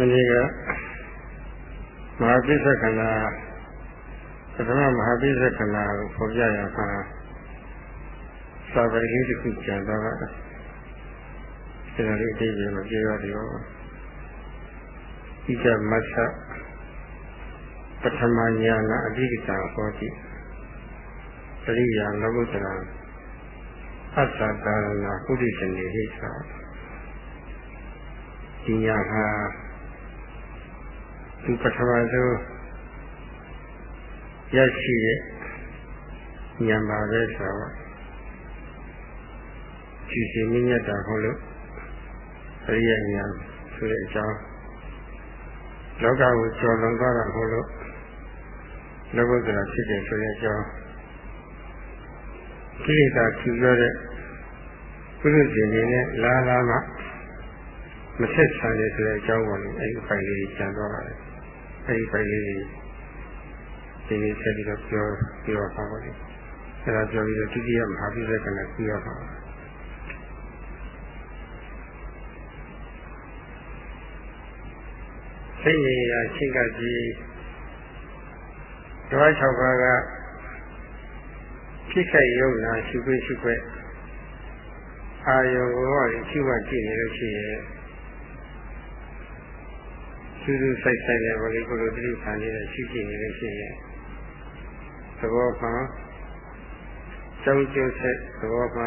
မနေ့ကမဟာပိဿကနာပထမမဟာပိဿကနာကိုဖော်ပြရမှာစာပေလေးတစ်ခုကျန်တော့တာအဲဒါလေးအသေးသေးမပြောရသေးဘူးဣဇမသပထမညာနာအဓိကတာဟောတိပရိယာလောကုတ္တရာအသတာရဏပုရိသနေဟိသာဒီညာဟာ ဒီပထမဆုံးရရှိတဲ့ဉာဏ်ပါပဲဆိုတော့ကြည်စီမြင့်မြတ်တာဟုတ်လို့အရိယဉာဏ်ဆိုတဲ့အကြောင်းလောကကိုကျော်လွန်သွားတာဟုတ်လို့လောကုတ္တရာဖြစ်တယ်ဆိုတဲ့အကြောင်းကိလေသာကျူရတဲ့ပုရုဇဉ်တွေနဲ့လာလာမှ မဆက်ဆံရဆိုတဲ့အကြောင်းပေါ်လို့အဲဒီဖိုင်လေးကျန်သွားပါတယ်အဲဒီဖိုင်လေးဒီနေ့ဆက်ပြီးတော့ပြောပြောပါပါလိမ့်အဲဒါပြောပြီးတော့ဒုတိယမဟာပိဿကလည်းပြောပါစိတ်ရည်ရာရှင်းကကြီးဓဝါ၆ပါးကဖြစ်ခဲ့ရုံနာရှုခွင့်ရှုခွင့်အာယုံကိုရှိမှကြည့်နေလို့ရှိရ င်စူးစူးဆိုင်ဆိုင်နဲ့ဗလိကိုလိုတိခံနေတဲ့ရှိကြည့်နေလို့ရှိရင်သဘောမှကျောင်းကျိုးဆက်သဘောမှ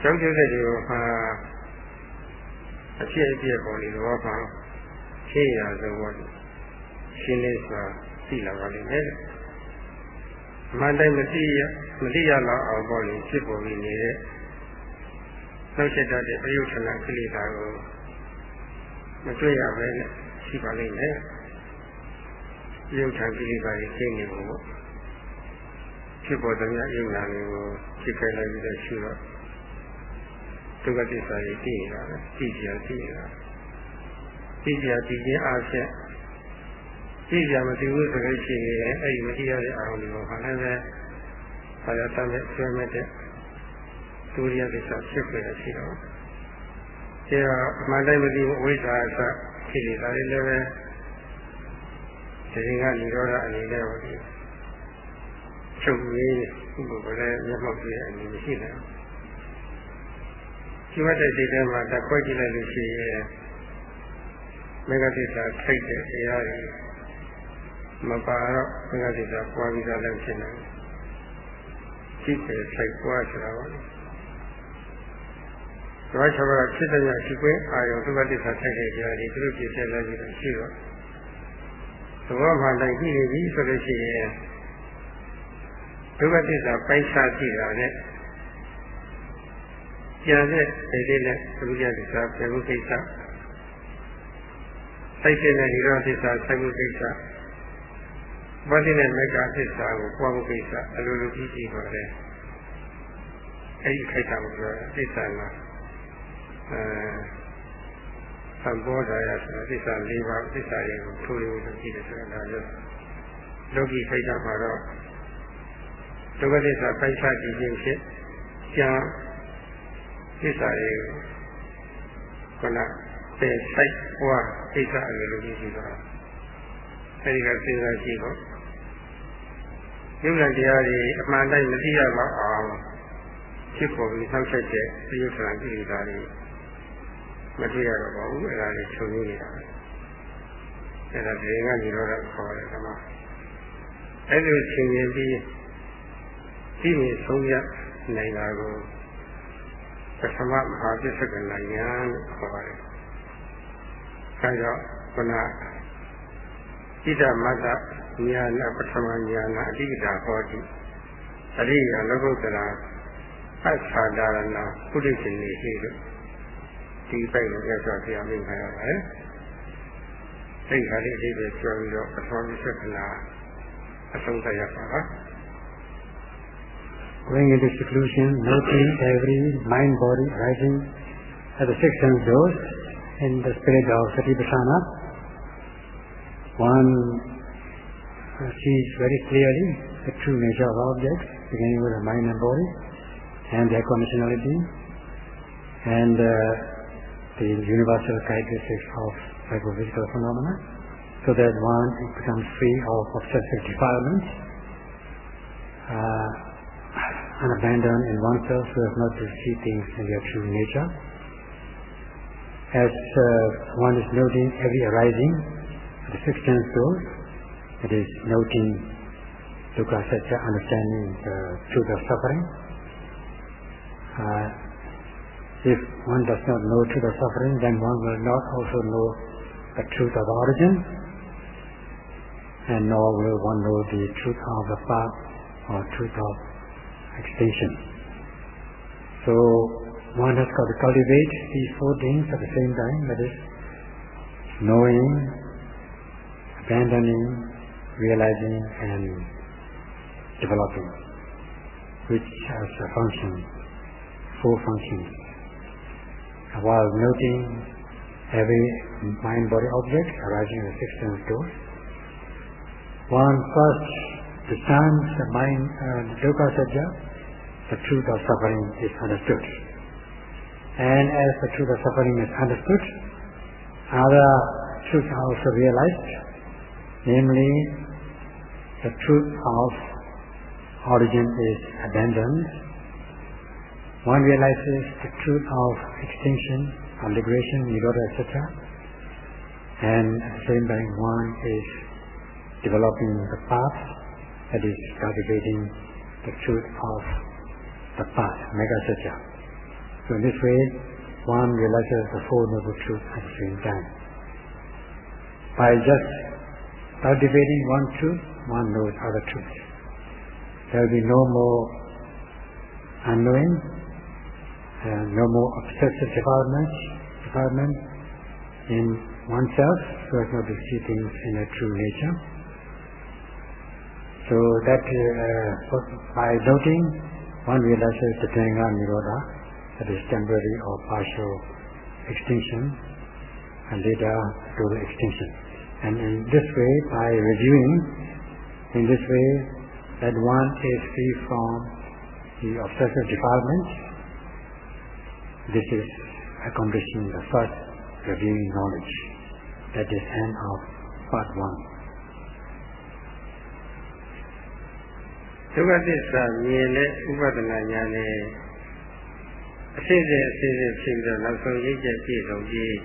ကျောင်းကျိုးဆက်ဒီမှာအဖြစ်အပျက်ပေါ်နေသဘောမှရှင်းရသဘောရှင်းနေစွာသိလာပါလိမ့်မယ်မန်တိုင်းမသိရမသိရတော့အောင်ပေါ့လေဖြစ်ပေါ်နေနေတဲ့နှုတ်ဆက်တတ်တဲ့ပယုထနာကိလေသာကို မတွေ့ရပဲနဲ့ရှိပါလိမ့်မယ်။ယုတ်ထံကိလေသာတွေရှင်းနေဖို့ပေါ့ဖြစ်ပေါ်တဲ့မြတ်ယုံနာတွေကိုဖြစ်ခဲ့လိုက်ပြီးတော့ရှိတော့ဒုက္ခသစ္စာတွေသိနေတာပဲသိကြသိနေတာသိကြသိခြင်းအားဖြင့်သိကြမသိဘူးဆိုလို့ရှိရင်အဲ့ဒီမသိရတဲ့အာရုံတွေကိုဟာလည်းပဲဆရာတမ်းနဲ့ဆွဲမဲ့တဲ့ဒုရိယသစ္စာဖြစ်ခဲ့တယ်ရှိတော့ အဲတော့အမှန်တိုင်းမသိဘူးအဝိဇ္ဇာအစဖြစ်နေတာလည်းပဲဒီရင်ကនិရောဓအနေနဲ့ဟောဒီချုပ်ရင်းဒီလိုပဲမျက်မှောက်ပြည့်အနေမရှိနိုင်ဘူးရှိမှတ်တဲ့စိတ်ထဲမှာတက်ခွဲကြည့်လိုက်လို့ရှိရင်မေဃသစ္စာထိုက်တဲ့တရားတွေမပါတော့မေဃသစ္စာပွားပြီးသားလည်းဖြစ်နိုင်တယ်ကြည့်တယ်ထိုက်ပွားဆိုတာပါလေ ဓဝါ၆ပါးဖြစ်တဲ့ရှိခွင့်အာယုဒုက္ခသစ္စာထိုက်တဲ့တရားတွေသူတို့ပြည့်စုံလာပြီးတော့ရှိတော့သဘောမှတိုင်းကြည့်နေပြီဆိုလို့ရှိရင်ဒုက္ခသစ္စာပိုက်ခြားကြည့်တာနဲ့ကျန်တဲ့ဒီလေးနဲ့ဒုက္ခသစ္စာပြေမှုကိစ္စစိုက်တဲ့និရောဓသစ္စာစိုက်မှုကိစ္စဘာသိတဲ့မေဃသစ္စာကိုပွားမှုကိစ္စအလိုလိုကြည့်ကြည့်ပါလေအဲဒီခိုက်တာကိုပြောသစ္စာမှာ အဲသံဘောဓာယဆိုသစ္စာ၄ပါးသစ္စာတွေကိုထိုးလို့ကြည့်တယ်ဆိုတာဒါလို့လောကီခိုက်တာမှာတော့ဒုက္ခသစ္စာပိုက်ခြားကြည့်ခြင်းဖြင့်ကျန်သစ္စာတွေကိုခဏပယ်ဆိုင်ဟောကိစ္စအလိုလိုကြည့်ကြည့်တော့အဲဒီကစဉ်းစားကြည့်တော့ယုံနာတရားတွေအမှန်တိုင်းမသိရတော့အောင်ဖြစ်ပေါ်ပြီးဆောက်ချက်တဲ့ပြယုထနာကိလေသာတွေ မတွေ့ရတော့ပါဘူးအဲ့ဒါလေးချုပ်နေနေတာအဲ့ဒါဒီကညီတော်ကခေါ်တယ်ကမှအဲ့လိုဆင်ញင်ပြီးပြီးမြင်ဆုံးရနိုင်တာကိုပထမမဟာပစ္စကနာညာလို့ခေါ်ပါတယ်။အဲကြောင့်ခုနဣဒမတ္တညာနာပထမညာနာအတိကတာဟောတိအရိယာလောကုတ္တရာအစ္ဆာဒါရဏပုရိသေနေရှိလို့ ဒီပိုက်ကိုရသော်ပြမိခံရပါတယ်။စိတ်ခါလေးအသေးပဲပြောပြီးတော့ပထမသက်ကနာအဆုံးသတ်ရပါပါ။ Going into seclusion, noting every mind body rising at the six sense doors in the spirit of Satipatthana. One sees very clearly the true nature of objects, beginning with the mind and body and their conditionality. And uh, the universal characteristics of psychophysical phenomena so that one becomes free of obsessive defilements uh, and abandoned in oneself so as not to see things in their true nature. As uh, one is noting every arising of the six sense doors, it is noting dukkha satya, understanding the truth of suffering. Uh, if one does not know truth of suffering, then one will not also know the truth of origin, and nor will one know the truth of the path or truth of extinction. So one has got to cultivate these four things at the same time, that is knowing, abandoning, realizing and developing, which has a function, four functions. While noting every mind-body object arising in the six sense doors, one first discerns the mind, uh, the dukkha satya, the truth of suffering is understood. And as the truth of suffering is understood, other truths are also realized, namely the truth of origin is abandoned. One realizes the truth of extinction, or liberation, etc. And at the same time, one is developing the path that is cultivating the truth of the path, mega. So in this way, one realizes the Four Noble Truths at the same time. By just cultivating one truth, one knows other truths. There will be no more unknowing, uh, no more obsessive development, development in oneself, so as not to see things in their true nature. So that uh, by noting, one realizes the Tenga Nirodha, that is temporary or partial extinction, and later total extinction. And in this way, by reviewing, in this way, that one is free from the obsessive defilements. This is accomplishing the first reviewing knowledge. That is end of part one. ဒုက္ခသစ္စာမြင်တဲ့ဥပဒနာဉာဏ်နဲ့အစစ်စစ်အစစ်စစ်ဖြစ်ပြီးတော့နောက်ဆုံးရိပ်ချက်ပြည့်စုံပြီး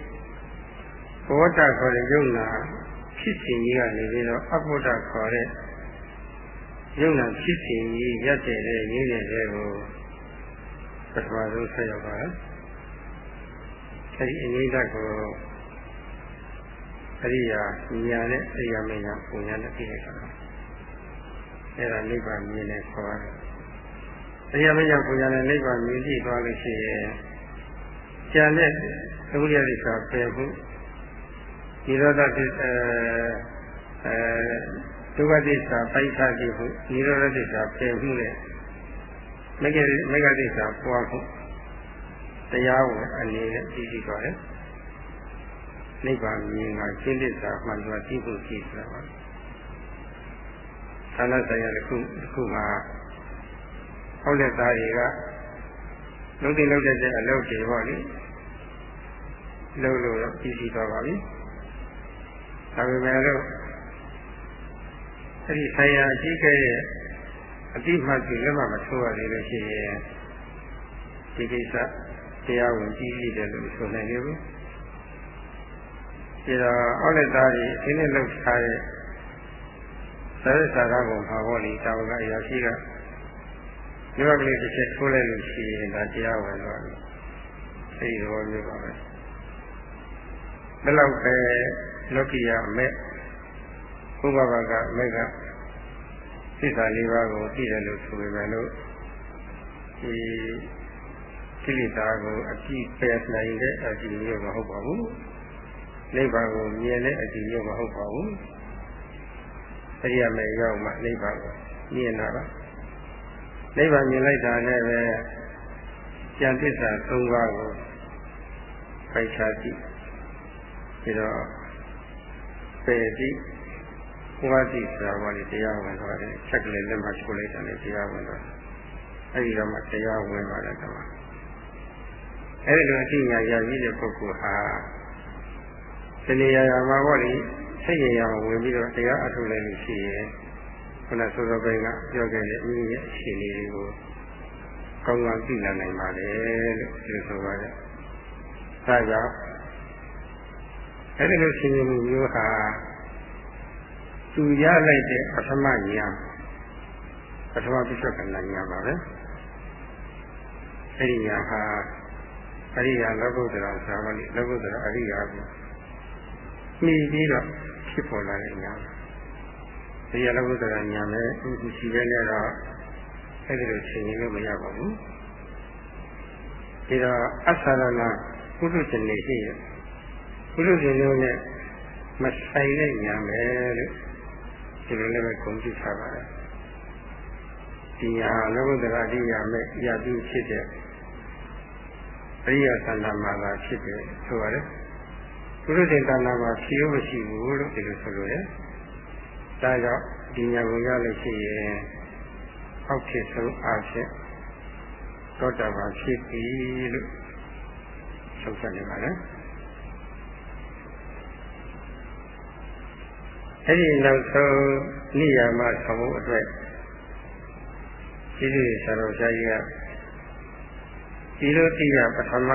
ဘဝတ္တခေါ်တဲ့ယုံနာဖြစ်စဉ်ကြီးကနေပြီးတော့အဘုဒ္ဓခေါ်တဲ့ယုံနာဖြစ်စဉ်ကြီးရက်တဲ့တဲ့ရင်းနေတဲ့ကို ပထမဆုံးဆက်ရောက်ပါလားအဲဒီအငိမ့်ဓာတ်ကိုအရိယာညာနဲ့အရိယာမညာပုံညာနဲ့ပြည့်နေတာအဲ့ဒါနိဗ္ဗာန်မြင်တယ်ခေါ်တယ်။တရားမညာပူညာနဲ့နိဗ္ဗာန်မြင်ကြည့်သွားလို့ရှိရင်ကျန်တဲ့သုရိယဒိဋ္ဌာပယ်မှုဒီရောဓသစ္စာအဲဒုက္ခသစ္စာပိုက်စားကြည့်မှုဒီရောဓသစ္စာပယ်မှုနဲ့ မဂ္ဂမဂ္ဂသစ္စာပွားမှုတရားဝင်အနေနဲ့ကြည့်ကြည့်သွားတယ်။နိဗ္ဗာန်မြင်တာရှင်းသစ္စာမှန်စွာသိဖို့ကြည့်ဆိုတာပါ။ဌာနဆိုင်ရာတစ်ခုတစ်ခုမှာဟောက်လက်သားတွေကလုံးတင်လုံးတဲ့အလုပ်တွေပေါ့လေလုံးလို့ပြီးစီသွားပါပြီဒါပေမဲ့လို့အဲ့ဒီဆိုင်ရာအကြီးကဲရဲ့ အတိမတ်ကြီးလက်မမထိုးရသေးလို့ရှိရင်ဒီကိစ္စတရားဝင်ကြီးကြီးတယ်လို့ဆိုနိုင်နေဘူးဒါတော့အောက်လက်သားတွေအင်းနဲ့လှုပ်ထားတဲ့သာရစာရကိုမှာဟောလေတာဝကအရာရှိကဒီဘက်ကလေးတစ်ချက်ထိုးလိုက်လို့ရှိရင်ဒါတရားဝင်သွားပြီအဲဒီသဘောမျိုးပါပဲဘယ်လောက်ပဲလောကီယမဲ့ဘုရားဘာကမဲ့က သစ္စာလေးပါးကိုသိတယ်လို့ဆိုပေမဲ့လို့ဒီကိလေသာကိုအကြည့်ပယ်နိုင်တဲ့အကြည့်မျိုးမဟုတ်ပါဘူးနိဗ္ဗာန်ကိုမြင်တဲ့အကြည့်မျိုးမဟုတ်ပါဘူးအရိယာမေရောက်မှနိဗ္ဗာန်ကိုမြင်တာပါနိဗ္ဗာန်မြင်လိုက်တာနဲ့ပဲဉာဏ်သစ္စာ၃ပါးကိုပိုက်ခြားကြည့်ပြီးတော့ပယ်ကြည့် ဘဝတိဆိုတာဘာလဲတရားဝင်သွားတယ်ချက်ကလေးလက်မှချိုးလိုက်တာနဲ့တရားဝင်သွားတယ်အဲဒီတော့မှတရားဝင်ပါတယ်ကွာအဲ့ဒီလိုအတိညာရပြီးတဲ့ပုဂ္ဂိုလ်ဟာတဏှာရာမှာပေါ့လေစိတ်ရရမှာဝင်ပြီးတော့တရားအထုတ်လိုက်လို့ရှိရင်ခုနစောစောပိုင်းကပြောခဲ့တဲ့အင်းရဲ့အခြေအနေတွေကိုကောင်းကောင်းသိလာနိုင်ပါလေလို့ပြောဆိုပါတယ်။ဒါကြောင့်အဲ့ဒီလိုရှင်ရမှုမျိုးဟာ သူရလိုက်တဲ့ပထမဉာဏ်ပထမပိဿကဏဉာဏ်ပါပဲအဲ့ဒီဉာဏ်ဟာအရိယာလောကုတ္တရာသာဝတိလောကုတ္တရာအရိယာကိုမှီပြီးတော့ဖြစ်ပေါ်လာတဲ့ဉာဏ်အရိယာလောကုတ္တရာဉာဏ်နဲ့ဥပ္ပရှိပဲနဲ့တော့အဲ့ဒီလိုရှင်းရင်လို့မရပါဘူးဒီတော့အသရဏပုထုဇဉ်နေရှိရပုထုဇဉ်တို့နဲ့မဆိုင်တဲ့ဉာဏ်ပဲလို့ ဒီလိုလည်းပဲဂုဏ်ပြုထားပါတယ်ဒီညာလောကုတ္တရာအရိယာမဲ့ရပြုဖြစ်တဲ့အရိယာသန္တာမှာသာဖြစ်တယ်ဆိုရတယ်ပုရုသေတဏ္ဍာမှာဖြေလို့မရှိဘူးလို့ဒီလိုဆိုလို့ရတယ်ဒါကြောင့်ဒီညာကိုရလို့ရှိရင်အောက်ဖြစ်ဆုံးအားဖြင့်သောတာပန်ဖြစ်ပြီလို့ဆုံးဖြတ်နေပါတယ် အဲ့ဒီနောက်ဆုံးနိယာမဆောင်ဖို့အတွက်ဒီလိုဆရာတော်ဆရာကြီးကဒီလိုတိရပထမ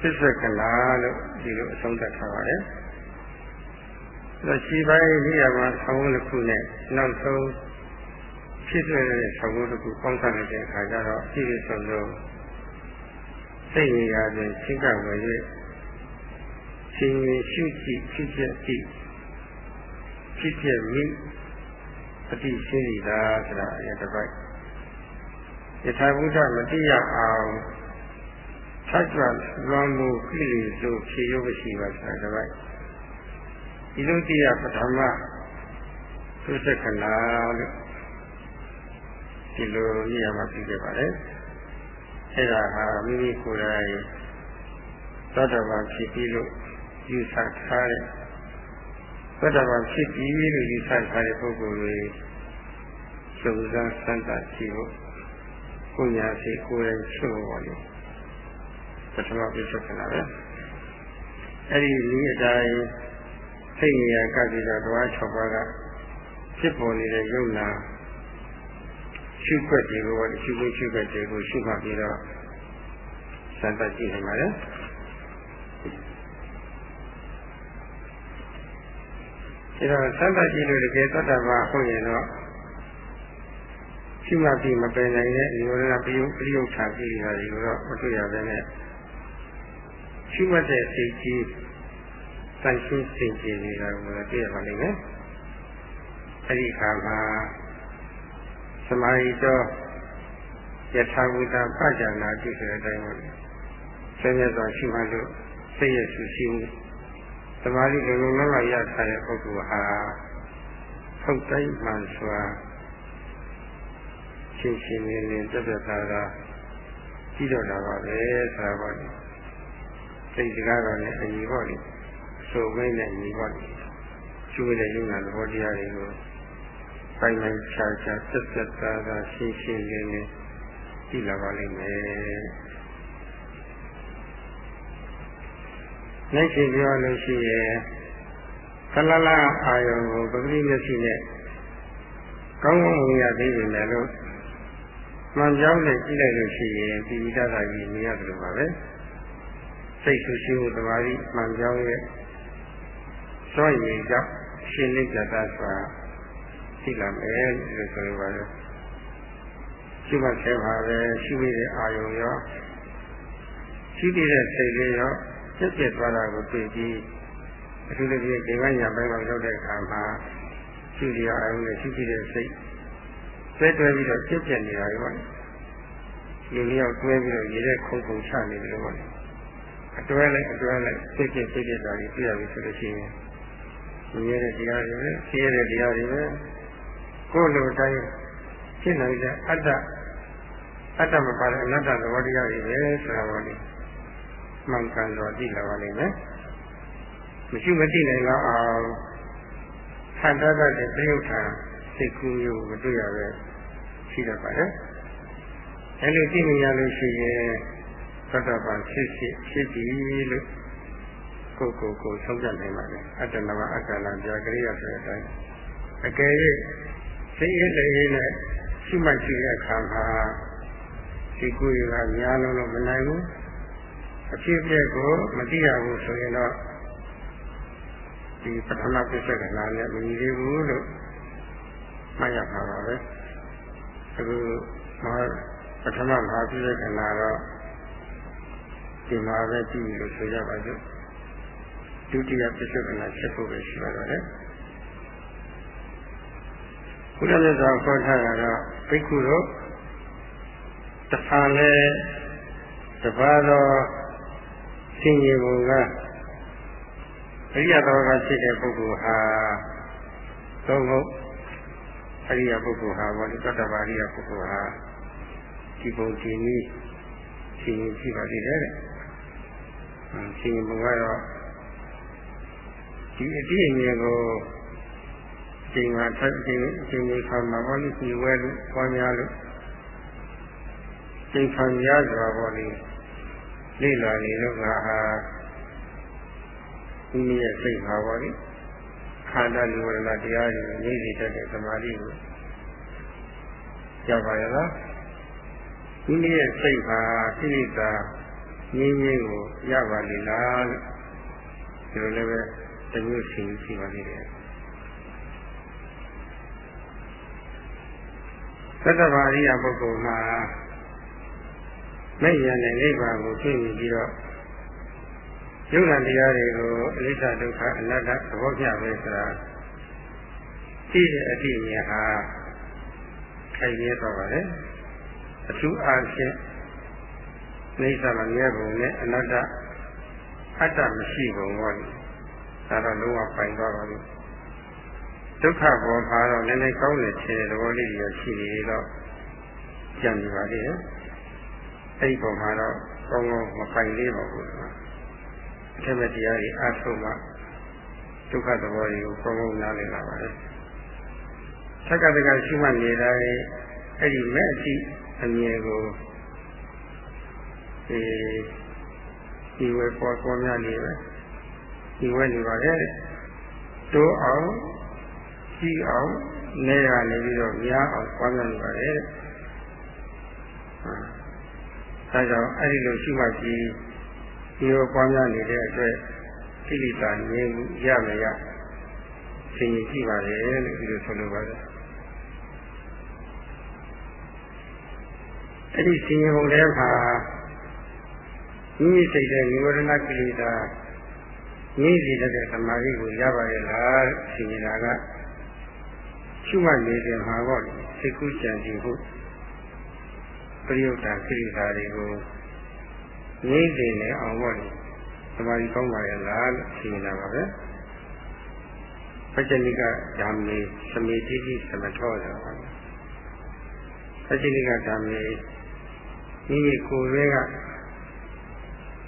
သစ္စာကလာလို့ဒီလိုအဆုံးသတ်ထားပါတယ်။ဒါရှိပိုင်းနိယာမဆောင်ဖို့တစ်ခုနဲ့နောက်ဆုံးဖြစ်တဲ့ဆောင်ဖို့တစ်ခုပေါင်းစပ်နေတဲ့အခါကျတော့ဒီလိုဆုံးဆုံးစိတ်ရည်ရတဲ့ရှင်းကဝယ်၍ရှင်ရှုကြည့်ဖြစ်ဖြစ်ကြည့် ဖြစ်ဖြစ်မိပฏิရှိနေတာဆိုတာအရင်တစ်ပိုက်ယထာဘုဒ္ဓမတိရအောင်သတ်ကြွလွန်မှုကိလေသာဖြေရုပ်ရှိပါဆိုတာတစ်ပိုက်ဒီလိုတိရပထမသုတက္ကနာလို့ဒီလိုနေရာမှာပြခဲ့ပါတယ်အဲဒါဟာမိမိကိုယ်တိုင်သောတာပန်ဖြစ်ပြီးလို့ယူဆထားတဲ့ သတ္တဝါဖြစ်ပြီးလို့ယူဆထားတဲ့ပုဂ္ဂိုလ်တွေစုံစမ်းစမ်းသပ်ကြည့်ဖို့ကိုညာစီကိုယ်တိုင်ချုပ်ပါလို့ပထမပြချက်ခဏပဲအဲ့ဒီဒီအတိုင်းစိတ်ဉာဏ်ကပ်ပြီးတော့ဓဝါ6ပါးကဖြစ်ပေါ်နေတဲ့ယုံနာရှုခွက်တွေကိုရှုခွက်ရှုခွက်တွေကိုရှုမှတ်ပြီးတော့စမ်းသပ်ကြည့်နိုင်ပါတ ဒါတော့သတ္တကြည့်လို့တကယ်သတ္တဘာဟုတ်ရင်တော့ရှိမှပြီးမပယ်နိုင်တဲ့ဒီဝရဏပယုပရိယုထာကိရိယာတွေကိုတော့မတွေ့ရဘဲနဲ့ရှိမှတဲ့စိတ်ကြီးတန်ရှင်းစိတ်ကြီးနေတာကိုလည်းတွေ့ရပါလိမ့်မယ်။အဲဒီအခါမှာသမာဓိတော့ယထာဘုဒ္ဓပัจจနာတိဆိုတဲ့အတိုင်းပါလေ။ဆင်းရဲစွာရှိမှလို့စိတ်ရဲ့ဆူရှိမှု သမာဓိလုံလုံလောက်ရထားတဲ့ပုဂ္ဂိုလ်ဟာထုတ်တိုင်းမှန်စွာရှင်းရှင်းလင်းလင်းပြတ်ပြတ်သားသားကြည့်တော့တာပါပဲဆိုတာပါလေစိတ်စကားတော်နဲ့အညီပေါ့လေဆိုမင်းနဲ့ညီပေါ့လေကျိုးတဲ့ယုံနာသဘောတရားတွေကိုပိုင်ပိုင်ခြားခြားပြတ်ပြတ်သားသားရှင်းရှင်းလင်းလင်းကြည့်လာပါလိမ့်မယ် လက်ရှိပြောလို့ရှိရင်ခလလအာယုံကိုပဂတိမျက်စိနဲ့ကောင်းကောင်းဝင်ရသေးတယ်လို့မှန်ကြောင်းနဲ့ကြည့်လိုက်လို့ရှိရင်ဒီဝိဒသာကြီးမြင်ရတယ်လို့ပါပဲစိတ်ဆူရှိမှုတမာရီမှန်ကြောင်းရဲ့စွန့်ရည်ကြောင့်ရှင်းလင်းကြတာဆိုတာသိလာမယ်လို့ဆိုလိုပါတယ်ရှိမှဆဲပါပဲရှိမိတဲ့အာယုံရောရှိတဲ့စိတ်လေးရော ပြည့်ပြည့်သွားတာကိုတွေ့ပြီးအထူးသဖြင့်ဒီကညာဘက်မှာရောက်တဲ့အခါမှာရှိတဲ့အာယုံနဲ့ရှိတဲ့စိတ်ဆွဲတွဲပြီးတော့ပြည့်ပြည့်နေတာရောလူလျောက်တွဲပြီးတော့ရေတဲ့ခုံခုံချနေတယ်လို့ပေါ့အတွဲလိုက်အတွဲလိုက်ပြည့်ပြည့်ပြည့်ပြည့်တာကြီးပြရပြီဆိုလို့ရှိရင်ဒီရတဲ့တရားတွေပဲသိရတဲ့တရားတွေပဲကိုယ်လိုတိုင်းဖြစ်နိုင်တဲ့အတ္တအတ္တမပါတဲ့အနတ္တသဘောတရားတွေပဲဆိုတာပေါ့လေ မှန်ကန်တော့သိလာပါလိမ့်မယ်မရှိမသိနိုင်တော့အောင်ဆန္ဒတတ်တဲ့ပြုထာစိတ်ကူးမျိုးမတွေ့ရပဲရှိတတ်ပါတယ်အဲလိုသိနေရလို့ရှိရင်သတ္တပံဖြစ်ဖြစ်ဖြစ်ပြီလို့ကိုယ်ကိုယ်ကိုဆုံးဖြတ်နိုင်ပါလေအတ္တနဝအက္ခဏာပြကရိယာဆိုတဲ့အတိုင်းအကယ်၍သိရတဲ့ရေးနဲ့ရှိမှရှိတဲ့အခါမှာဒီကိုယ်ကများလုံးလို့မနိုင်ဘူး အဖြစ်အပျက်ကိုမသိရဘူးဆိုရင်တော့ဒီပထမပြစ္ဆကနာနဲ့မညီသေးဘူးလို့မှတ်ရပါပါပဲအခုပထမမဟာပြစ္ဆကနာတော့ဒီမှာပဲကြည့်လို့ဆိုကြပါစို့ဒုတိယပြစ္ဆုတ်ကနာချက်ဖို့ပဲရှိပါတော့တယ်ဘုရားမြတ်စွာခေါ်ထားတာတော့ဘိက္ခုတို့တဖန်လဲတပါးသော ဆင်ញေဘုံကအရိယတော်ကဖြစ်တဲ့ပုဂ္ဂိုလ်ဟာသုံးဖို့အရိယပုဂ္ဂိုလ်ဟာဘောဒီတတ္တပါရိယပုဂ္ဂိုလ်ဟာဒီပုံဒီနည်းဆင်ញေရှိပါသေးတယ်တဲ့ဆင်ញေဘုံကတော့ဒီအတိအမြဲကိုချိန်မှာထပ်ချိန်ချိန်ကြီးခါမှာဘောလိစီဝဲလို့ပွားများလို့ချိန်ခံရစွာဘောလိ လေ့လာနေလို့ငါဟာဒီနည်းရဲ့စိတ်ပါဘောလိခန္ဓာလူဝရဏတရားတွေနေစီတတ်တဲ့သမာဓိကိုကြားပါရလားဒီနည်းရဲ့စိတ်ပါသိလိတာငြင်းငြင်းကိုရပါလိမ့်လားလို့ဒီလိုလည်းပဲတမျိုးရှိရှိပါသေးတယ်သတ္တဗာရိယပုဂ္ဂိုလ်မှာ မဲ့ရတဲ့နိဗ္ဗာန်ကိုသိမြင်ပြီးတော့ယုံနာတရားတွေကိုအနိစ္စဒုက္ခအနတ္တသဘောပြပဲဆိုတာသိတဲ့အတိအမြင်ဟာခိုင်ရဲတော့ပါလေအထူးအားဖြင့်နိစ္စမမြဲပုံနဲ့အနတ္တအတ္တမရှိပုံဟောတယ်ဒါတော့လုံးဝပိုင်သွားပါပြီဒုက္ခပေါ်မှာတော့နည်းနည်းကောင်းတဲ့ခြေသဘောလေးတွေရှိနေတော့ကြံနေပါသေးတယ် အဲ့ဒီပုံမှာတော့ကောင်းကောင်းမပိုင်သေးပါဘူးအထက်မဲ့တရားကြီးအားထုတ်မှဒုက္ခသဘောတွေကိုကောင်းကောင်းနားလည်လာပါလေသက္ကတကရှိမှနေတိုင်းအဲ့ဒီမဲ့အတိအမြဲကိုဒီဒီဝေပေါ်ပေါ်များနေပဲဒီဝဲနေပါလေတိုးအောင်ကြီးအောင်နေရနေပြီးတော့များအောင်ပွားများနေပါလေအဲ ဒါကြောင့်အဲ့ဒီလိုရှိမှကြီးဒီလိုပွားများနေတဲ့အတွက်ကိလေသာငြိမ်းရမရသင်ရင်ရှိပါလေလို့ဒီလိုဆိုလိုပါတယ်အဲ့ဒီသင်ရင်ပုံထဲမှာမိမိစိတ်တဲ့និဝရဏကိလေသာငြိမ့်စီတဲ့သမာဓိကိုရပါရဲ့လားရှင်နေတာကရှုမှတ်နေတဲ့မှာပေါ့စိတ်ကူးကြံစီမှု ပရိယုဒ္ဓကိရိတာတွေကိုငြိမ့်စီနေအောင်ပေါ့သမာဓိကောင်းပါရဲ့လားလို့ရှင်နေတာပါပဲပัจจနိကဓမ္မေသမေတိတိသမထောဆိုတာပါပัจจနိကဓမ္မေမိမိကိုယ်ရဲ့က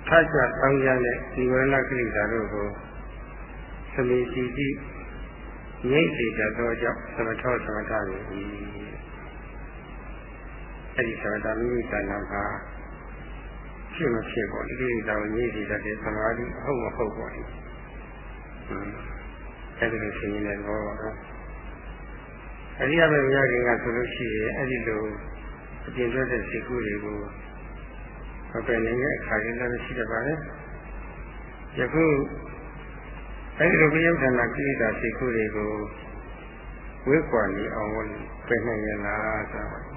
ထကြတောင်းကြတဲ့ဒီဝရဏကိလေသာတို့ကိုသမေစီတိငြိမ့်စေတတ်သောကြောင့်သမထောသမထနေ၏ အဲ့ဒီသမထမိမိတဏ္ဍာမှာဖြစ်မဖြစ်ပေါ့ဒီကိလေသာကိုငြိမ့်စေတတ်တဲ့သမာဓိအဟုတ်မဟုတ်ပေါ့ဒီအဲ့ဒီလိုရှင်းနေတဲ့ဘောပါတော့အရိယာမေမြတ်ခင်ကဆိုလို့ရှိရင်အဲ့ဒီလိုအပြင်ထွက်တဲ့စိတ်ကူးတွေကိုမပယ်နိုင်တဲ့အခါကြီးလည်းရှိတတ်ပါတယ်ယခုအဲဒီလိုပြုဌာနကိလေသာစိတ်ကူးတွေကိုဝိကွာနေအောင်လို့ပယ်နိုင်ရလားဆိုတော့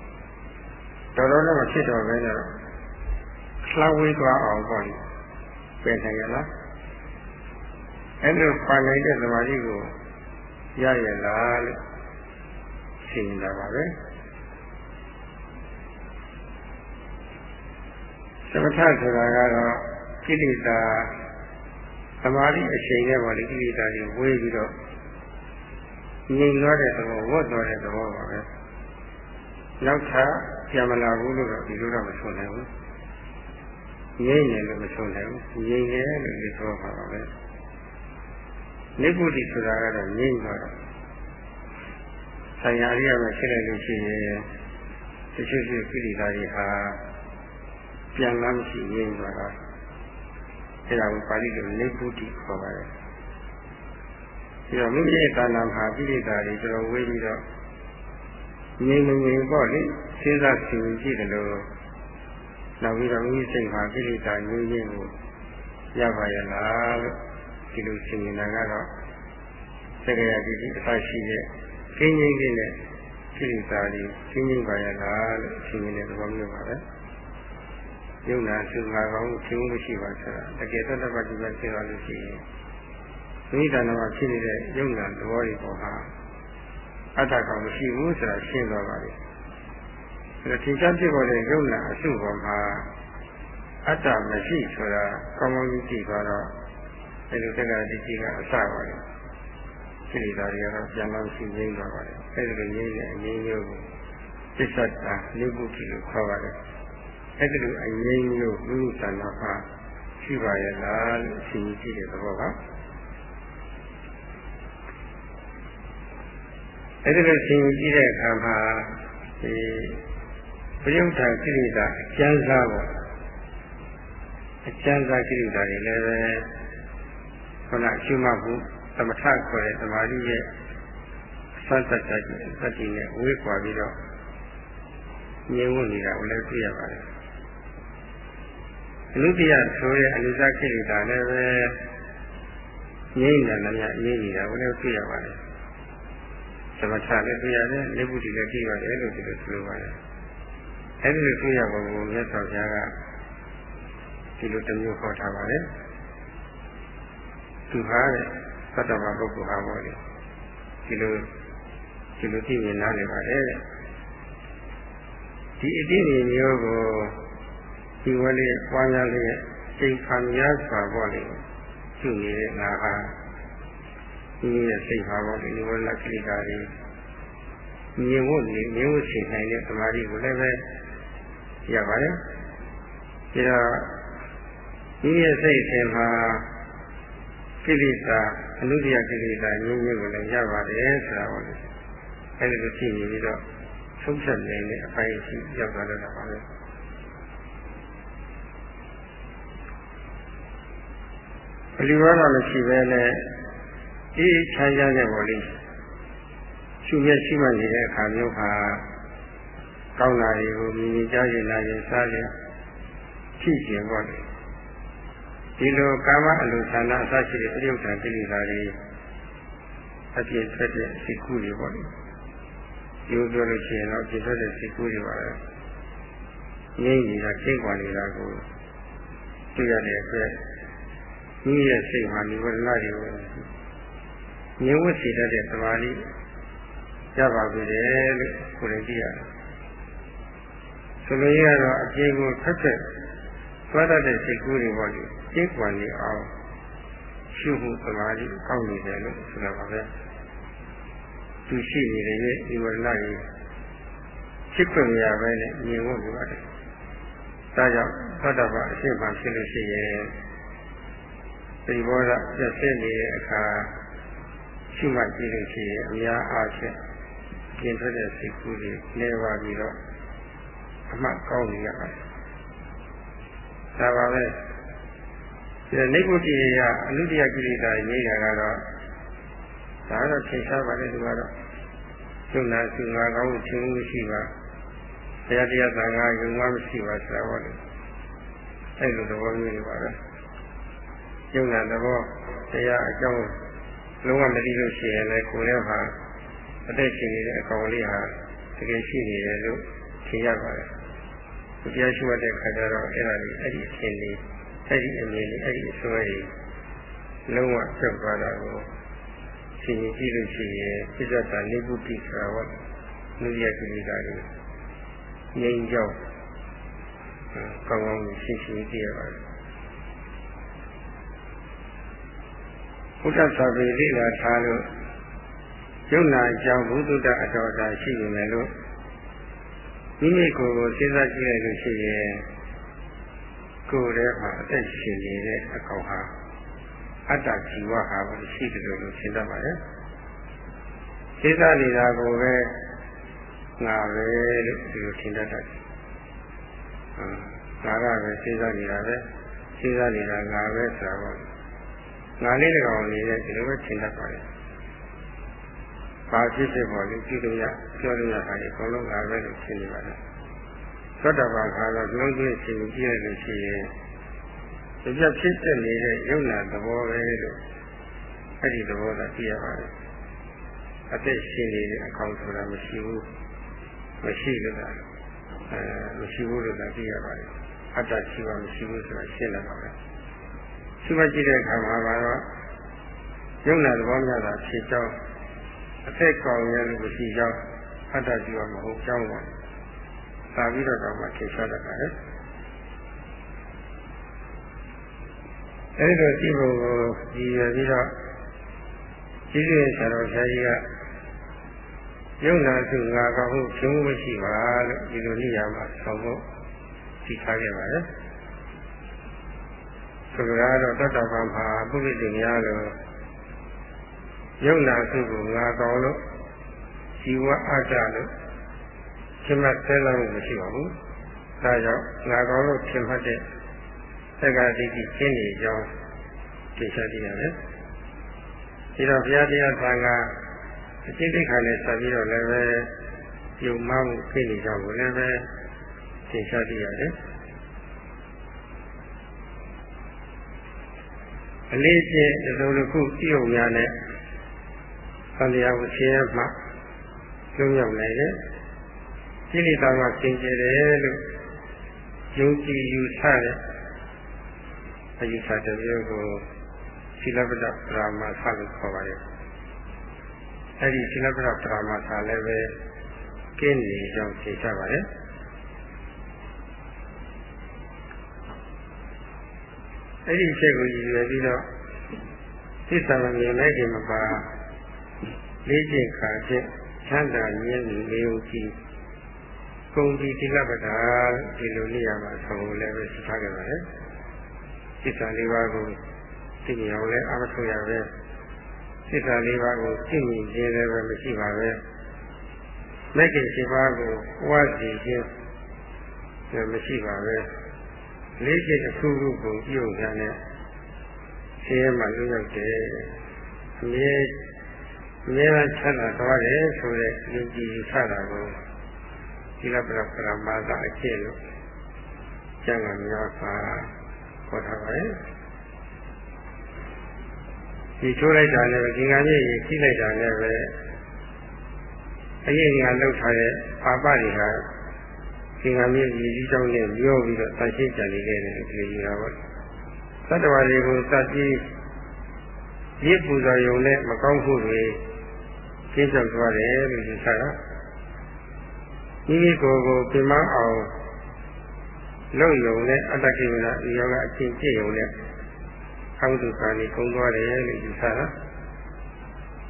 တော်တော်လည်းမဖြစ်တော့ပဲတော့လှဝေးသွားအောင်ပေါ့ပယ်နိုင်ရလားအဲ့လိုပါနိုင်တဲ့သမာဓိကိုရရလားလို့ရှင်းနေတာပါပဲသမထဆိုတာကတော့ကိလေသာသမာဓိအချိန်နဲ့ပေါ့လေကိလေသာတွေဝေးပြီးတော့ငြိမ်သွားတဲ့သဘောဝတ်သွားတဲ့သဘောပါပဲနောက်ထပ် ပြန်မလာဘူးလို့တော့ဒီလိုတော့မဆိုနိုင်ဘူးငြိမ်တယ်လို့မဆိုနိုင်ဘူးငြိမ်တယ်လို့ဒီဆိုပါပါပဲနိဗ္ဗုတိဆိုတာကတော့ငြိမ်သွားတော့ဆံရရိယပဲဖြစ်လိုက်လို့ရှိရင်တချို့ချို့ကိလေသာတွေဟာပြန်လာမရှိငြိမ်းသွားတာအဲဒါကိုပါဠိလိုနေပုတိခေါ်ပါတယ်ပြီးတော့မိမိရဲ့ကာလမှာပြိဋ္ဌာတွေတော်တော်ဝေးပြီးတော့ ငြိမ်ငြိမ်ပေါ့လေစဉ်းစားဆင်ခြင်ကြည့်တယ်လို့နောက်ပြီးတော့မိမိစိတ်မှာပြိဋ္ဌာငြိမ်းငြိမ်ကိုရပါရဲ့လားလို့ဒီလိုဆင်ခြင်တာကတော့သက္ကရာတိတိအသရှိတဲ့ကင်းငြိမ်းလေးနဲ့ပြိဋ္ဌာတွေကင်းငြိမ်ပါရဲ့လားလို့ဆင်ခြင်တဲ့သဘောမျိုးပါပဲယုံနာစုငါကောင်းသင်မှုရှိပါဆိုတာတကယ်တော့တပတ်ဒီပဲဆင်ရလို့ရှိရင်မိမိတဏ္ဍာမှာဖြစ်နေတဲ့ယုံနာသဘောတွေပေါ်မှာ အတ္တကောင်မရှိဘူးဆိုတာရှင်းသွားပါပြီ။ဒါထင်ရှားဖြစ်ပေါ်တဲ့ယုံနာအစုပေါ်မှာအတ္တမရှိဆိုတာကောင်းကောင်းကြီးသိသွားတော့အဲလိုတက္ကရာတိကြီးကအစပါလေ။ဒီလိုတွေကတော့ပြန်လို့ရှိငိမ့်သွားပါလေ။အဲဒီလိုငိမ့်တဲ့အငိမ့်မျိုးကိုသစ္စာတာနိဗ္ဗုတိလို့ခေါ်ပါတယ်။အဲဒီလိုအငိမ့်မျိုးဘုရားသနာမှာရှိပါရဲ့လားလို့အရှင်ကြီးကြည့်တဲ့သဘောပါ။ အဲ့ဒီလိုဆင်ကြည့်တဲ့အခါမှာဒီပရိယုထကိရိတာအကျဉ်းစားပေါ့အကျဉ်းစားကိရိတာတွေလည်းပဲခုနရှုမှတ်ဖို့သမထခေါ်တဲ့သမာဓိရဲ့စသတ်တတ်တဲ့သတိနဲ့ဝေးကွာပြီးတော့ငြိမ်ဝနေတာကိုလည်းသိရပါတယ်အနုတ္တိယဆိုတဲ့အနိစ္စကိရိတာလည်းပဲငြိမ့်တယ်လည်းငြိမ့်နေတာကိုလည်းသိရပါတယ်သ မထလည်းသိရတယ်လက်ပုတိလည်းသိရတယ်လို့ဒီလိုဆိုလိုပါတယ်အဲဒီလိုသိရပုံကိုမြတ်စွာဘုရားကဒီလိုတမျိုးဟောထားပါတယ်သူဟာတဲ့သတ္တဝါပုဂ္ဂိုလ်ဟာပေါ့လေဒီလိုဒီလိုသိမြင်နားလည်ပါတယ်တဲ့ဒီအတိအကျမျိုးကိုဒီဝလေးပွားများလေးချိန်ခံရစွာပေါ့လေသူ့နေတဲ့ငါဟာ ဒီရဲ့စိတ်ပါပေါ့ဒီလိုလက်ခိတာတွေမြင်ဖို့နေမြင်ဖို့ချိန်နိုင်တဲ့သမာဓိကိုလည်းပဲရပါတယ်။ဒါတော့ဒီရဲ့စိတ်အစဉ်မှာကိလေသာအနုတ္တိယကိလေသာညင်းညင်းကိုလည်းရပါတယ်ဆိုတာပေါ့လေ။အဲဒီလိုကြည့်နေပြီးတော့ဆုံးဖြတ်နိုင်တဲ့အပိုင်းရှိရောက်သွားတော့တာပါပဲ။ဘယ်လိုမှမရှိပဲနဲ့ အေးချမ်းသာတဲ့ပေါ်လေးရှုမျက်ရှိမှနေတဲ့အခါမျိုးဟာကောင်းတာတွေကိုမြင်မြင်ကြားရင်လာရင်စားရင်ဖြစ်ခြင်းပေါ့လေဒီလိုကာမအလိုဆန္ဒအစရှိတဲ့ပြိဋ္ဌာန်ကိလေသာတွေအပြည့်ထွက်တဲ့စိတ်ကူးတွေပေါ့လေဒီလိုပြောလို့ရှိရင်တော့အပြည့်ထွက်တဲ့စိတ်ကူးတွေပါပဲငြိမ့်နေတာကျင့်ကြွနေတာကိုတွေ့ရတဲ့အတွက်မိရဲ့စိတ်မှာနိဝရဏတွေကို ငြိမ်ဝတ်စေတတ်တဲ့သမာဓိရပါပြီလေလို့ကိုယ်လည်းသိရတယ်။ဆိုလိုရတော့အပြေကိုဖက်ဖက်သွားတတ်တဲ့စိတ်ကူးတွေပေါ့လေကျင့်ကြံနေအောင်ရှုမှုသမာဓိကောင်းနေတယ်လို့ဆိုတာပါပဲ။သူရှိနေတဲ့ရဲ့ဒီဝရဏကြီးချစ်ခွင့်ရပဲနဲ့မြင်ဖို့လိုပါတယ်။ဒါကြောင့်သတ္တဗအရှိမှဖြစ်လို့ရှိရင်ဒီဘောဓပြည့်စည်နေတဲ့အခါ ရှိမှကြည့်လို့ရှိရင်အများအားဖြင့်ပြင်ထွက်တဲ့စိတ်ကူးတွေလဲပါပြီးတော့အမှတ်ကောင်းနေရပါတယ်။ဒါပါပဲ။ဒီနိဗ္ဗုတိယအနုတ္တိယကိလေသာငြိမ်းတာကတော့ဒါတော့ထိရှားပါလေဒီကတော့ကျုံနာစုငါကောင်းမှုချင်းမှုရှိပါတရားတရားသံဃာယုံမှမရှိပါဆိုတာပေါ့လေ။အဲ့လိုသဘောမျိုးတွေပါပဲ။ကျုံနာသဘောတရားအကြောင်း လုံးဝမသိလို့ရှိရင်လည်းကိုယ်လည်းဟာအသက်ရှင်နေတဲ့အကောင်လေးဟာတကယ်ရှိနေတယ်လို့ထင်ရပါတယ်။ဒီတရားရှိမှတ်တဲ့ခါကျတော့အဲ့ဒါလေးအဲ့ဒီအရှင်လေးအဲ့ဒီအမြင်လေးအဲ့ဒီအစွဲကြီးလုံးဝပြတ်သွားတာကိုရှင်ကြည့်လို့ရှိရင်ပြစ္ဆတာနိဗ္ဗုတိဆိုတာဟောနုရကိလေသာတွေငြိမ်းကြောင်းကောင်းကောင်းရှင်းရှင်းသိရပါတယ် ဘုရားစာပေလေ့လာထားလို့ယုံနာအကြောင်းဘုဒ္ဓတအတော်တာရှိနေတယ်လို့မိမိကိုယ်ကိုစဉ်းစားကြည့်လိုက်လို့ရှိရင်ကိုယ်ထဲမှာအသက်ရှင်နေတဲ့အကောင်ဟာအတ္တជីဝဟာရှိတယ်လို့ရှင်းတတ်ပါတယ်။စဉ်းစားနေတာကိုပဲငါပဲလို့ဒီလိုရှင်းတတ်တယ်။ငါကပဲစဉ်းစားနေတာပဲစဉ်းစားနေတာငါပဲဆိုတာပေါ့ ငါလေးတကောင်နေတဲ့ဒီလိုပဲထင်တတ်ပါလေဘာဖြစ်ဖြစ်ပေါ်လေကြည့်လို့ရပြောလို့ရတာလေအကုန်လုံးငါပဲလို့ရှင်းနေပါလေသောတာပန်ခါတော့လုံးကျွေးရှင်းကြည့်ရလို့ရှိရင်ဒီပြဖြစ်တဲ့နေတဲ့ယုံနာသဘောပဲလို့အဲ့ဒီသဘောသာသိရပါတယ်အသက်ရှင်နေတဲ့အကောင်ဆိုတာမရှိဘူးမရှိလို့သာအဲမရှိဘူးလို့သာသိရပါတယ်အတ္တရှိပါမရှိဘူးဆိုတာရှင်းလာပါမယ် ရှိမှကြည့်တဲ့အခါမှာတော့ယုံနာသဘောများတာဖြစ်ကြောင်းအသက်ကောင်ရလို့မရှိကြောင်းအတ္တရှိပါမဟုတ်ကြောင်းပါသာပြီးတော့တော့မှထင်ရှားတတ်ပါတယ်အဲဒီတော့ဒီဘုံကိုကြည်ရပြီးတော့ကြည့်ရဆရာတော်ဆရာကြီးကယုံနာစုငါကောင်းမှုဖြုံးမရှိပါလို့ဒီလိုနေရာမှာဆောင်းဖို့သိထားခဲ့ပါတယ် ဆိုကြတော့တတ္တဗံမှာပုရိသေများလို့ယုံနာစုကိုငါကောင်းလို့ဇီဝအတ္တလို့ရှင်းမှတ်ဆဲလို့မရှိပါဘူးဒါကြောင့်ငါကောင်းလို့ရှင်းမှတ်တဲ့သက္ကာတိတိရှင်းနေကြောင်းသိချသိရတယ်ဒီတော့ဘုရားတရားသံဃာအကျင့်တိခါနဲ့ဆက်ပြီးတော့လည်းပဲယုံမှမှုဖြစ်နေကြကိုလည်းပဲသိချသိရတယ် အလေးချင်းဒီလိုတစ်ခုပြုံများနဲ့သံဃာကိုရှင်းရမှလုံးရောက်နိုင်တယ်ကိလေသာကသင်ကျတယ်လို့ယုံကြည်ယူဆတဲ့အယူဆတစ်မျိုးကိုသီလပဒပရာမသလို့ခေါ်ပါတယ်အဲ့ဒီသီလပဒပရာမသလည်းပဲကင်းနေကြောင်းသိကြပါတ အဲ့ဒီအချက်ကိုရည်ရွယ်ပြီးတော့သစ္စာမမြင်လိုက်ခင်မှာပါလေးကျင့်ခါချက်ချမ်းသာမြင်နေလေုံကြည့်ကုံဒီသီလပဒါဒီလိုနေရာမှာဆောင်းလည်းပဲသိထားကြပါတယ်သစ္စာလေးပါးကိုသိမြင်အောင်လည်းအားထုတ်ရပဲသစ္စာလေးပါးကိုသိမြင်ခြင်းလည်းပဲမရှိပါပဲမဂ္ဂင်7ပါးကိုဝါစီခြင်းလည်းမရှိပါပဲ လေးချက်တစ်ခုခုကိုပြုတ်ကြတဲ့ဆင်းရဲမှလွတ်ရောက်တယ်အမြဲအမြဲတမ်းချမ်းသာသွားတယ်ဆိုတဲ့ယုံကြည်ဆတာကိုသီလပရပရမသာအကျင့်လို့ကျမ်းဂန်များပါခေါ်ထားပါတယ်ဒီချိုးလိုက်တာနဲ့ဒီငါကြီးကြီးကြီးလိုက်တာနဲ့ပဲအရင်ကလှုပ်ထားတဲ့ပါပတွေဟာ ဒီငါကြီးကြီးကြီးကြောင်းနဲ့မျောပြီးတော့တန်ရှင်းကြံနေတယ်လို့ဒီလိုကြီးတာပေါ့သတ္တဝါတွေကိုသတ်ပြီးရစ်ပူဇော်ယုံနဲ့မကောင်းမှုတွေကျင်းချုပ်သွားတယ်လို့ယူဆတာမိမိကိုယ်ကိုပြင်မအောင်လုံယုံနဲ့အတ္တကိမနာဒီယောဂအချင်းပြည့်ယုံနဲ့အောက်ဒုက္ခတွေကုန်သွားတယ်လို့ယူဆတာ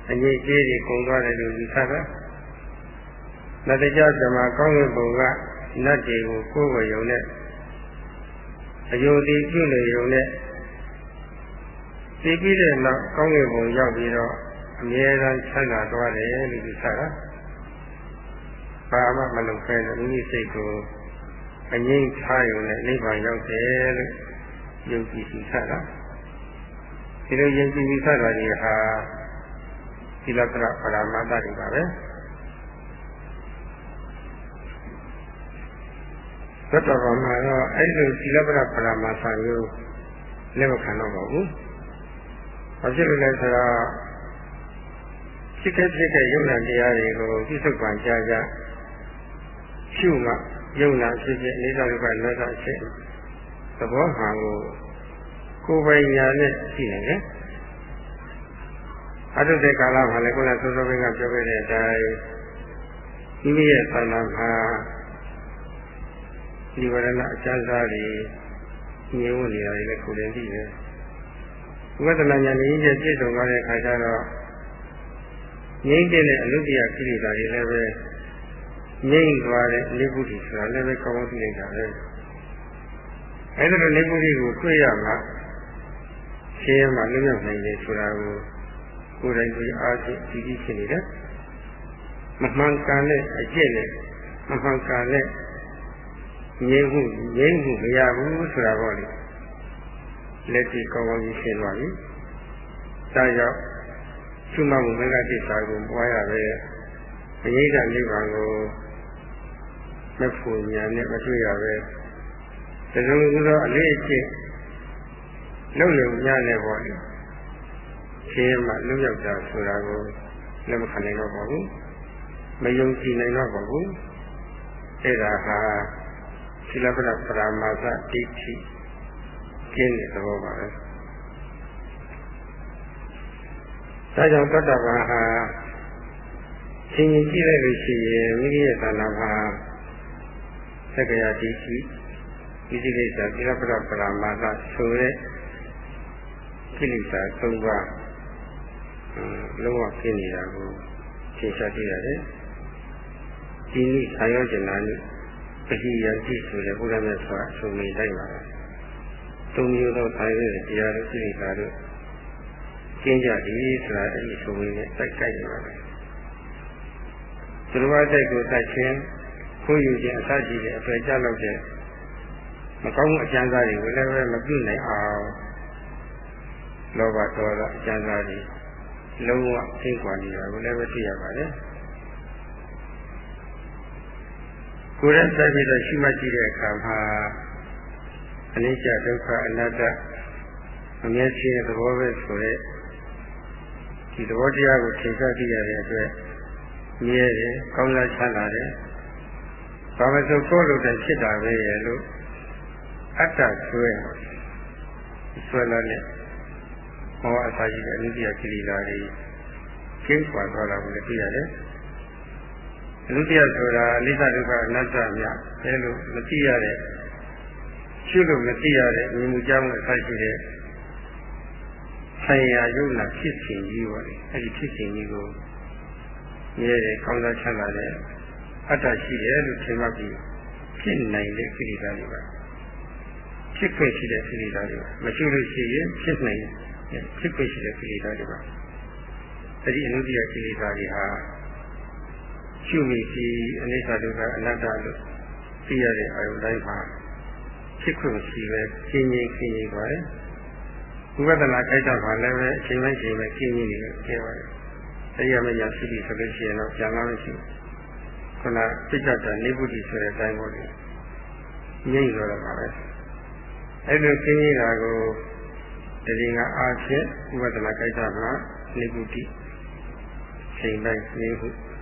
အငြိကျေးတွေကုန်သွားတယ်လို့ယူဆတာနတ္တကြဓမ္မကောင်းကင်ဘုံက နတ်တွေကိုကိုယ်ဝေယုံနဲ့အယုတိပြုနေယုံနဲ့သိပြီးတဲ့နောက်ကောင်းကင်ဘုံရောက်ပြီးတော့အမြဲတမ်းချမ်းသာသွားတယ်လို့ယူဆတာဘာမှမလုပ်ဖဲနဲ့မိမိစိတ်ကိုအငြိမ့်ထားရုံနဲ့နိဗ္ဗာန်ရောက်တယ်လို့ယုံကြည်ယူဆတာဒီလိုယုံကြည်ယူဆတာတွေဟာသီလပရပရမတ္တတွေပါပဲ သတ္တဗမှာတော့အဲ့လိုသီလပရပရမတ္တမျိုးလက်မခံတော့ပါဘူး။ဘာဖြစ်လို့လဲဆိုတော့ဖြစ်ခဲ့ဖြစ်ခဲ့ယုံနာတရားတွေကိုပြစ္ဆုတ်ပံကြားကြရှုမှယုံနာဖြစ်ဖြစ်အိသာဒုက္ခလောကဖြစ်သဘောမှန်ကိုကိုယ်ပိုင်ညာနဲ့ရှိနေတယ်အတုတဲ့ကာလမှာလည်းခုနစောစောကပြောခဲ့တဲ့အတိုင်းမိမိရဲ့သဏ္ဍာန်မှာ ဒီဝရဏအကျဉ်းစားတွေညှို့နေတာတွေလည်းကိုယ်လည်းသိတယ်ဝိပဿနာဉာဏ်ကြီးရဲ့ပြည့်စုံသွားတဲ့အခါကျတော့ငြိမ့်တဲ့အလုတရားကိလေသာတွေလည်းပဲငြိမ့်သွားတဲ့နိဗ္ဗုတိဆိုတာလည်းပဲကောင်းကောင်းသိလိုက်တာပဲအဲဒီလိုနိဗ္ဗုတိကိုတွေ့ရမှာရှင်းရမှာလွတ်မြောက်နိုင်တယ်ဆိုတာကိုကိုယ်တိုင်ကိုယ်အားဖြင့်သိသိဖြစ်နေတယ်မမှန်ကန်တဲ့အကျင့်နဲ့မမှန်ကန်တဲ့ ငြိမ်းမှုငြိမ်းမှုမရဘူးဆိုတာပေါ့လေလက်ရှိကောင်းကောင်းကြီးရှင်းသွားပြီဒါကြောင့်သုမမှုမေဃတိစာကိုပွားရပဲအရေးကနိဗ္ဗာန်ကိုမဖို့ညာနဲ့မတွေ့ရပဲတကယ်လို့ဆိုတော့အလေးအကျင့်လုံလုံညနဲ့ပေါ့လေရှင်းမှလုံရောက်တာဆိုတာကိုလက်မခံနိုင်တော့ပါဘူးမယုံကြည်နိုင်တော့ပါဘူးအဲ့ဒါဟာ သီလပဒပရာမာသဒိဋ္ဌိကျင်းတဲ့သဘောပါပဲဒါကြောင့်တတ္တဗာဟာသင်ရင်ကြည့်လိုက်လို့ရှိရင်မိမိရဲ့သဏ္ဍာန်ဟာသက္ကရာဒိဋ္ဌိဒီစိကိစ္စသီလပဒပရာမာသဆိုတဲ့ကိလေသာ၃ပါးလုံးဝကျင်းနေတာကိုသင်ရှားကြည့်ရတယ်ဒီနည်းဆံရောကျင်နာနည်း ပတိယတိဆိုတဲ့ဘုရားမြတ်စွာအဆုံးမိလိုက်ပါလားသုံးမျိုးသောဆိုင်ရဲ့တရားတို့စိတ်ဓာတ်တို့ကျင်းကြသည်ဆိုတာအဲ့ဒီဆုံးမိနဲ့တိုက်ကြိုက်နေပါမယ်သူတော်ဘာတိုက်ကိုတိုက်ခြင်းကိုယူခြင်းအစရှိတဲ့အတွေ့အကြလောက်တဲ့မကောင်းမှုအကျဉ်းစားတွေကိုလည်းပဲမပြုနိုင်အောင်လောဘဒေါသအကျဉ်းစားတွေလုံးဝသိကွာနေတာကိုလည်းပဲသိရပါတယ် ကိုယ်နဲ့တိုက်ပြီးတော့ရှိမှကြည့်တဲ့အခါမှာအနိစ္စဒုက္ခအနတ္တအမျက်ရှိတဲ့သဘောပဲဆိုတဲ့ဒီသဘောတရားကိုသင်္ချာသိရတဲ့အတွက်မြဲတယ်ကောင်းစားချမ်းသာတယ်ဘာမဆိုကိုယ်လိုတဲ့ဖြစ်တာပဲရဲ့လို့အတ္တဆွဲဆွဲလာတဲ့မောဟအစာရှိတဲ့အနုတ္တိယကိလေသာတွေကျင်းပွားသွားတာကိုလည်းသိရတယ် အနုတ္တိယဆိုတာအနိစ္စဒုက္ခအနတ္တများအဲလိုမသိရတဲ့ရှုလို့မသိရတဲ့မြင်မှုကြောင့်အစာရှိတဲ့ဆံရယုံနာဖြစ်စဉ်ကြီးပါလေအဲဒီဖြစ်စဉ်ကြီးကိုမြဲတယ်ကောင်းစားချမ်းသာတဲ့အတ္တရှိတယ်လို့ထင်မှပြီးဖြစ်နိုင်တဲ့ကိလေသာတွေပါဖြစ်ခွင့်ရှိတဲ့ကိလေသာတွေပါမရှိလို့ရှိရင်ဖြစ်နိုင်ဖြစ်ခွင့်ရှိတဲ့ကိလေသာတွေပါအဲဒီအနုတ္တိယကိလေသာတွေဟာ ရှုမိပြီးအနိစ္စဒုက္ခအနတ္တလို့သိရတဲ့အာယုတိုင်းမှာဖြစ်ခွင့်ရှိပဲရှင်းရင်ရှင်းရင်ပါလေဝိပဿနာခိုက်တာပါလည်းပဲအချိန်တိုင်းချိန်ပဲရှင်းနေတယ်ပြောပါတယ်တရားမညာရှိပြီဆိုလို့ရှိရင်တော့ပြန်လာမရှိဘူးခုနစိတ်ကြတာနေပုတိဆိုတဲ့အတိုင်းပေါ့လေငြိမ့်တော့တာပဲအဲ့လိုရှင်းနေတာကိုတတိယအားဖြင့်ဥပဒနာကိစ္စမှာနေပုတိချိန်တိုင်းနေဟုအ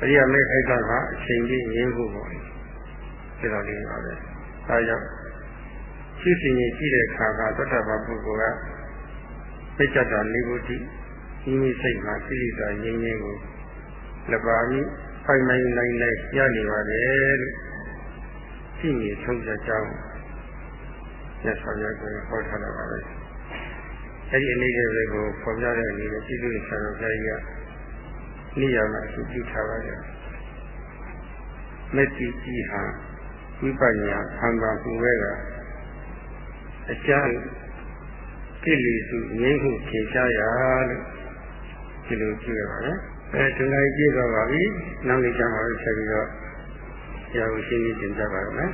ရိယာမေခိစ္စကအချိန်ကြီးရင်းဖို့ပေါ့လေဒီလိုလေးပါပဲဒါကြောင့်ရှိစဉ်ကြီးရှိတဲ့အခါကသတ္တဗပုဂ္ဂိုလ်ကစိတ်ကြတာနေပုတိမိမိစိတ်မှာစိရိသာငြိမ်းငြိမ်းကိုလက်ပါမိဖိုင်မိုင်နိုင်နိုင်ရနေပါတယ်လို့ရှိနေဆုံးဖြတ်ကြောင်းဆက်ဆောင်ရကိုဟောထားတာပါပဲအဲ့ဒီအနေနဲ့ပဲကိုဖော်ပြတဲ့အနေနဲ့စိတ်လို့ဆရာတော်ဘုရားကြီးက နေရာမှာအပြုထားပါတယ်မေတ္တိကြီးဟာဝိပညာခံပါမှုပဲကအကျဉ်းကိလေသာငြိမ်းမှုဖြေရှားရလို့ဒီလိုကြည့်ရပါမယ်အဲဒုက္ခကြီးတော့ပါပြီနောက်နေ့ကျမှဆက်ပြီးတော့ဆရာကိုရှင်းပြတင်ပြပါမယ်